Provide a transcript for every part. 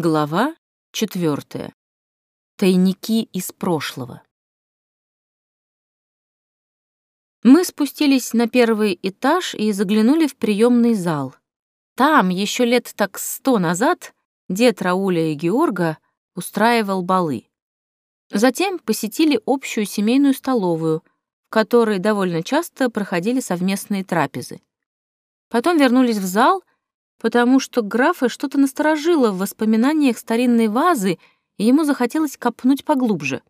Глава четвертая. Тайники из прошлого. Мы спустились на первый этаж и заглянули в приемный зал. Там еще лет так сто назад дед Рауля и Георга устраивал балы. Затем посетили общую семейную столовую, в которой довольно часто проходили совместные трапезы. Потом вернулись в зал потому что графа что-то насторожило в воспоминаниях старинной вазы, и ему захотелось копнуть поглубже.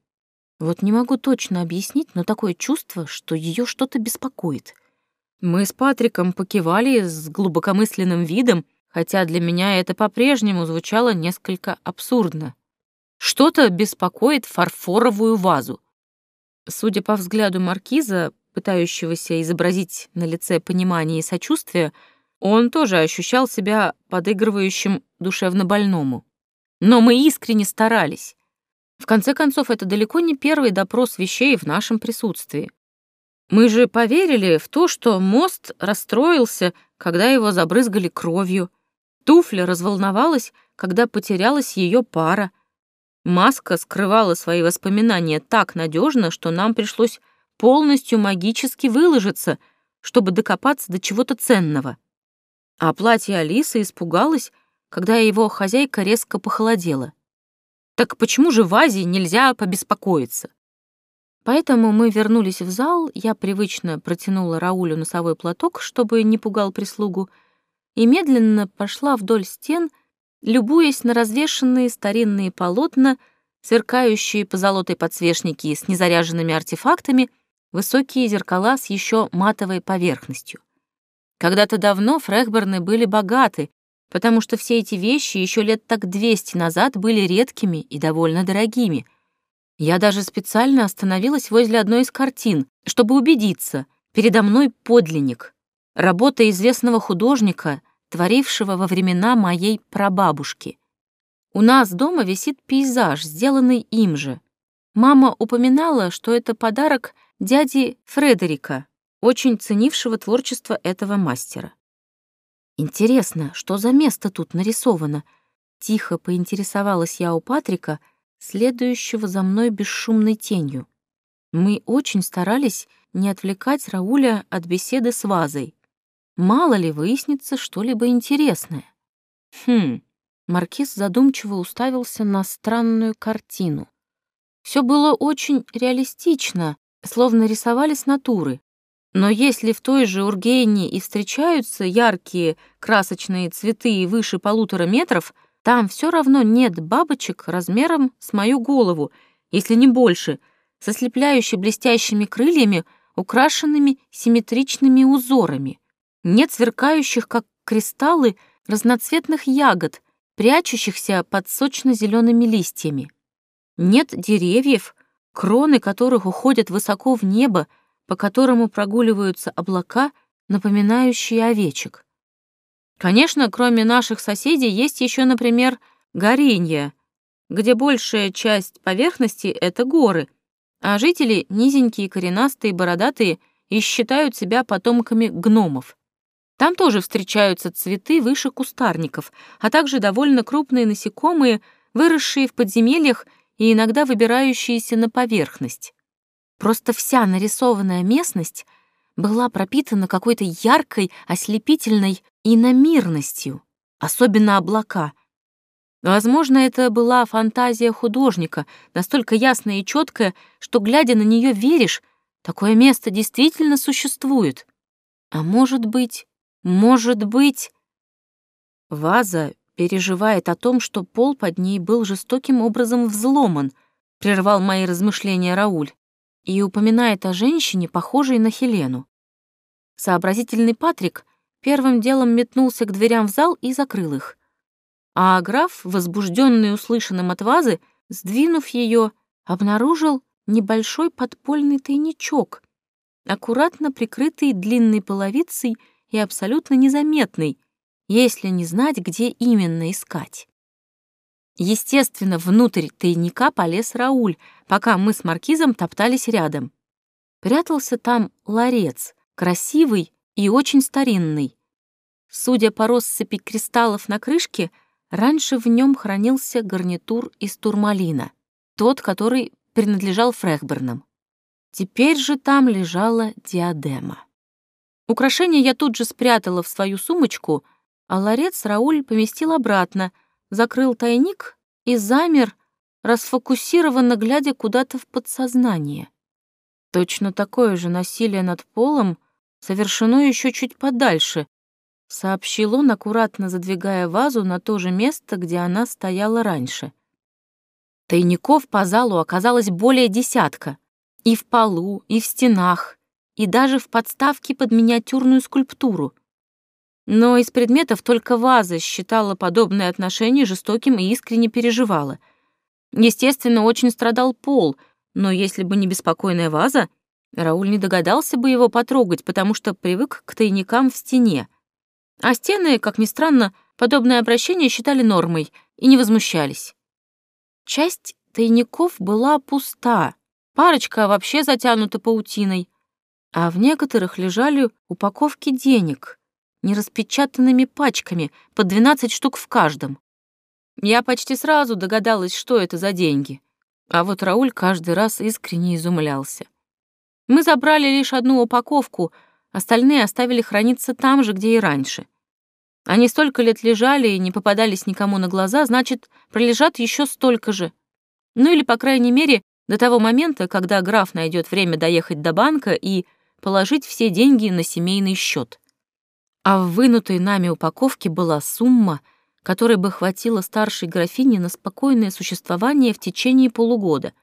Вот не могу точно объяснить, но такое чувство, что ее что-то беспокоит. Мы с Патриком покивали с глубокомысленным видом, хотя для меня это по-прежнему звучало несколько абсурдно. Что-то беспокоит фарфоровую вазу. Судя по взгляду маркиза, пытающегося изобразить на лице понимание и сочувствие, он тоже ощущал себя подыгрывающим душевно больному. Но мы искренне старались. В конце концов, это далеко не первый допрос вещей в нашем присутствии. Мы же поверили в то, что мост расстроился, когда его забрызгали кровью. Туфля разволновалась, когда потерялась ее пара. Маска скрывала свои воспоминания так надежно, что нам пришлось полностью магически выложиться, чтобы докопаться до чего-то ценного. А платье Алисы испугалось, когда его хозяйка резко похолодела. Так почему же Вазе нельзя побеспокоиться? Поэтому мы вернулись в зал, я привычно протянула Раулю носовой платок, чтобы не пугал прислугу, и медленно пошла вдоль стен, любуясь на развешанные старинные полотна, сверкающие позолотой подсвечники с незаряженными артефактами, высокие зеркала с еще матовой поверхностью. Когда-то давно Фрехберны были богаты, потому что все эти вещи еще лет так 200 назад были редкими и довольно дорогими. Я даже специально остановилась возле одной из картин, чтобы убедиться, передо мной подлинник, работа известного художника, творившего во времена моей прабабушки. У нас дома висит пейзаж, сделанный им же. Мама упоминала, что это подарок дяди Фредерика, очень ценившего творчество этого мастера. Интересно, что за место тут нарисовано? Тихо поинтересовалась я у Патрика, следующего за мной бесшумной тенью. Мы очень старались не отвлекать Рауля от беседы с вазой. Мало ли выяснится что-либо интересное. Хм, Маркиз задумчиво уставился на странную картину. Все было очень реалистично, словно рисовали с натуры. Но если в той же Ургене и встречаются яркие красочные цветы выше полутора метров, там все равно нет бабочек размером с мою голову, если не больше, со слепляющей блестящими крыльями, украшенными симметричными узорами. Нет сверкающих, как кристаллы, разноцветных ягод, прячущихся под сочно-зелеными листьями. Нет деревьев, кроны которых уходят высоко в небо, по которому прогуливаются облака, напоминающие овечек. Конечно, кроме наших соседей есть еще, например, Горенья, где большая часть поверхности — это горы, а жители — низенькие, коренастые, бородатые и считают себя потомками гномов. Там тоже встречаются цветы выше кустарников, а также довольно крупные насекомые, выросшие в подземельях и иногда выбирающиеся на поверхность. Просто вся нарисованная местность была пропитана какой-то яркой, ослепительной иномирностью, особенно облака. Возможно, это была фантазия художника, настолько ясная и четкая, что, глядя на нее, веришь, такое место действительно существует. А может быть, может быть... Ваза переживает о том, что пол под ней был жестоким образом взломан, прервал мои размышления Рауль и упоминает о женщине, похожей на Хелену. Сообразительный Патрик первым делом метнулся к дверям в зал и закрыл их. А граф, возбужденный услышанным от вазы, сдвинув ее, обнаружил небольшой подпольный тайничок, аккуратно прикрытый длинной половицей и абсолютно незаметный, если не знать, где именно искать. Естественно, внутрь тайника полез Рауль, пока мы с маркизом топтались рядом. Прятался там ларец, красивый и очень старинный. Судя по россыпи кристаллов на крышке, раньше в нем хранился гарнитур из турмалина, тот, который принадлежал Фрехбернам. Теперь же там лежала диадема. Украшение я тут же спрятала в свою сумочку, а ларец Рауль поместил обратно, закрыл тайник и замер, расфокусированно глядя куда-то в подсознание. Точно такое же насилие над полом совершено еще чуть подальше, сообщил он, аккуратно задвигая вазу на то же место, где она стояла раньше. Тайников по залу оказалось более десятка. И в полу, и в стенах, и даже в подставке под миниатюрную скульптуру. Но из предметов только ваза считала подобное отношение жестоким и искренне переживала. Естественно, очень страдал пол, но если бы не беспокойная ваза, Рауль не догадался бы его потрогать, потому что привык к тайникам в стене. А стены, как ни странно, подобное обращение считали нормой и не возмущались. Часть тайников была пуста, парочка вообще затянута паутиной, а в некоторых лежали упаковки денег, нераспечатанными пачками, по 12 штук в каждом. Я почти сразу догадалась, что это за деньги, а вот Рауль каждый раз искренне изумлялся. Мы забрали лишь одну упаковку, остальные оставили храниться там же, где и раньше — они столько лет лежали и не попадались никому на глаза, значит, пролежат еще столько же. Ну или, по крайней мере, до того момента, когда граф найдет время доехать до банка и положить все деньги на семейный счет. А в вынутой нами упаковке была сумма, которой бы хватило старшей графине на спокойное существование в течение полугода.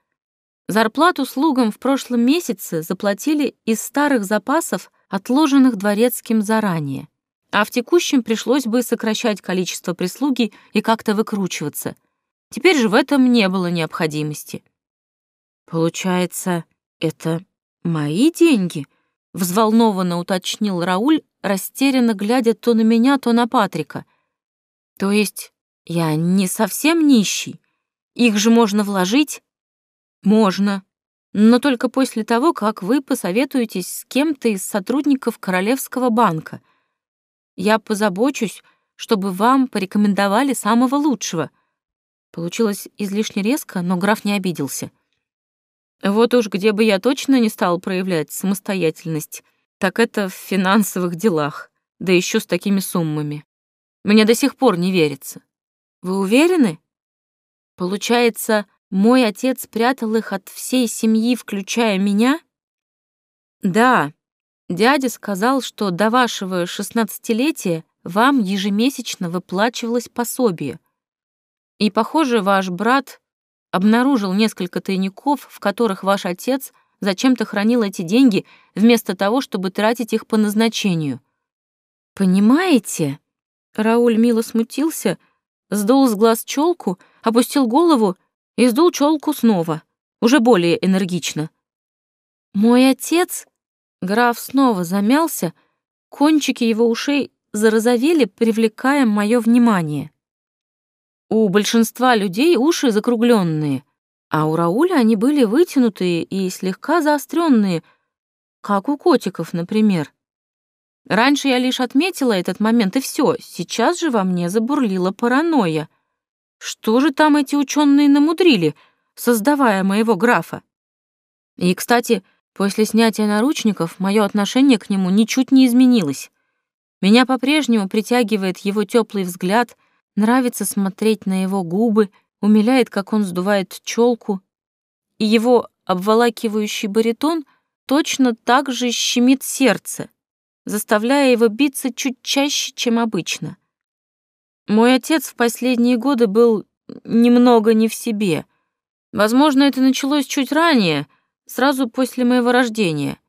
Зарплату слугам в прошлом месяце заплатили из старых запасов, отложенных дворецким заранее а в текущем пришлось бы сокращать количество прислуги и как-то выкручиваться. Теперь же в этом не было необходимости. «Получается, это мои деньги?» — взволнованно уточнил Рауль, растерянно глядя то на меня, то на Патрика. «То есть я не совсем нищий? Их же можно вложить?» «Можно, но только после того, как вы посоветуетесь с кем-то из сотрудников Королевского банка», я позабочусь, чтобы вам порекомендовали самого лучшего». Получилось излишне резко, но граф не обиделся. Вот уж где бы я точно не стал проявлять самостоятельность, так это в финансовых делах, да еще с такими суммами. Мне до сих пор не верится. Вы уверены? Получается, мой отец прятал их от всей семьи, включая меня? Да, Дядя сказал, что до вашего шестнадцатилетия вам ежемесячно выплачивалось пособие. И, похоже, ваш брат обнаружил несколько тайников, в которых ваш отец зачем-то хранил эти деньги, вместо того, чтобы тратить их по назначению. «Понимаете?» Рауль мило смутился, сдул с глаз челку, опустил голову и сдул челку снова, уже более энергично. «Мой отец Граф снова замялся, кончики его ушей зарозовели, привлекая мое внимание. У большинства людей уши закругленные, а у Рауля они были вытянутые и слегка заостренные, как у котиков, например. Раньше я лишь отметила этот момент, и все. Сейчас же во мне забурлила паранойя. Что же там эти ученые намудрили, создавая моего графа? И, кстати, После снятия наручников мое отношение к нему ничуть не изменилось. Меня по-прежнему притягивает его теплый взгляд, нравится смотреть на его губы, умиляет, как он сдувает челку, и его обволакивающий баритон точно так же щемит сердце, заставляя его биться чуть чаще, чем обычно. Мой отец в последние годы был немного не в себе. Возможно, это началось чуть ранее, сразу после моего рождения.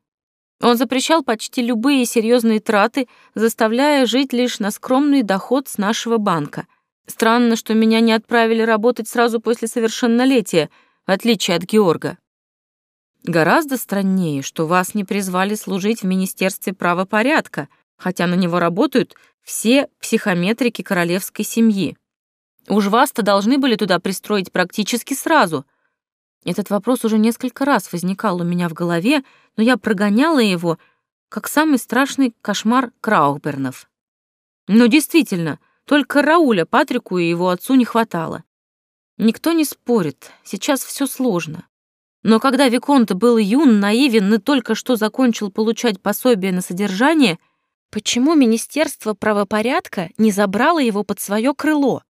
Он запрещал почти любые серьезные траты, заставляя жить лишь на скромный доход с нашего банка. Странно, что меня не отправили работать сразу после совершеннолетия, в отличие от Георга. Гораздо страннее, что вас не призвали служить в Министерстве правопорядка, хотя на него работают все психометрики королевской семьи. Уж вас-то должны были туда пристроить практически сразу — этот вопрос уже несколько раз возникал у меня в голове, но я прогоняла его, как самый страшный кошмар Краухбернов. Но действительно, Только Рауля Патрику и его отцу не хватало. Никто не спорит, сейчас все сложно. Но когда Виконт был юн, наивен и только что закончил получать пособие на содержание, почему Министерство правопорядка не забрало его под свое крыло?